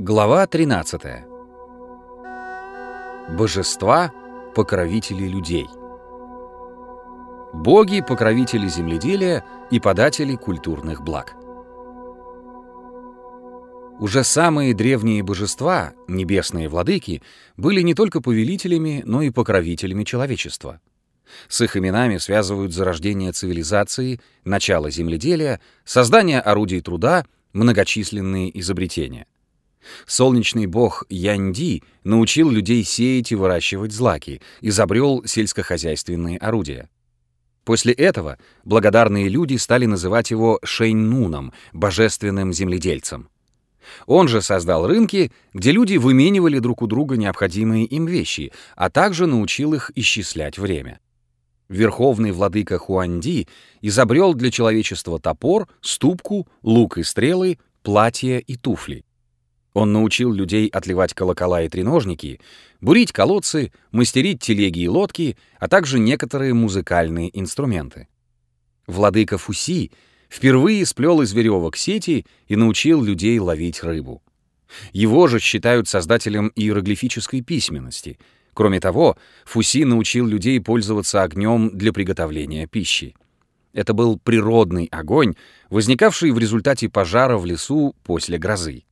Глава 13. Божества — покровители людей. Боги — покровители земледелия и податели культурных благ. Уже самые древние божества, небесные владыки, были не только повелителями, но и покровителями человечества. С их именами связывают зарождение цивилизации, начало земледелия, создание орудий труда, многочисленные изобретения — Солнечный бог Янди научил людей сеять и выращивать злаки, изобрел сельскохозяйственные орудия. После этого благодарные люди стали называть его Шейнуном, божественным земледельцем. Он же создал рынки, где люди выменивали друг у друга необходимые им вещи, а также научил их исчислять время. Верховный владыка Хуанди изобрел для человечества топор, ступку, лук и стрелы, платья и туфли. Он научил людей отливать колокола и треножники, бурить колодцы, мастерить телеги и лодки, а также некоторые музыкальные инструменты. Владыка Фуси впервые сплел из веревок сети и научил людей ловить рыбу. Его же считают создателем иероглифической письменности. Кроме того, Фуси научил людей пользоваться огнем для приготовления пищи. Это был природный огонь, возникавший в результате пожара в лесу после грозы.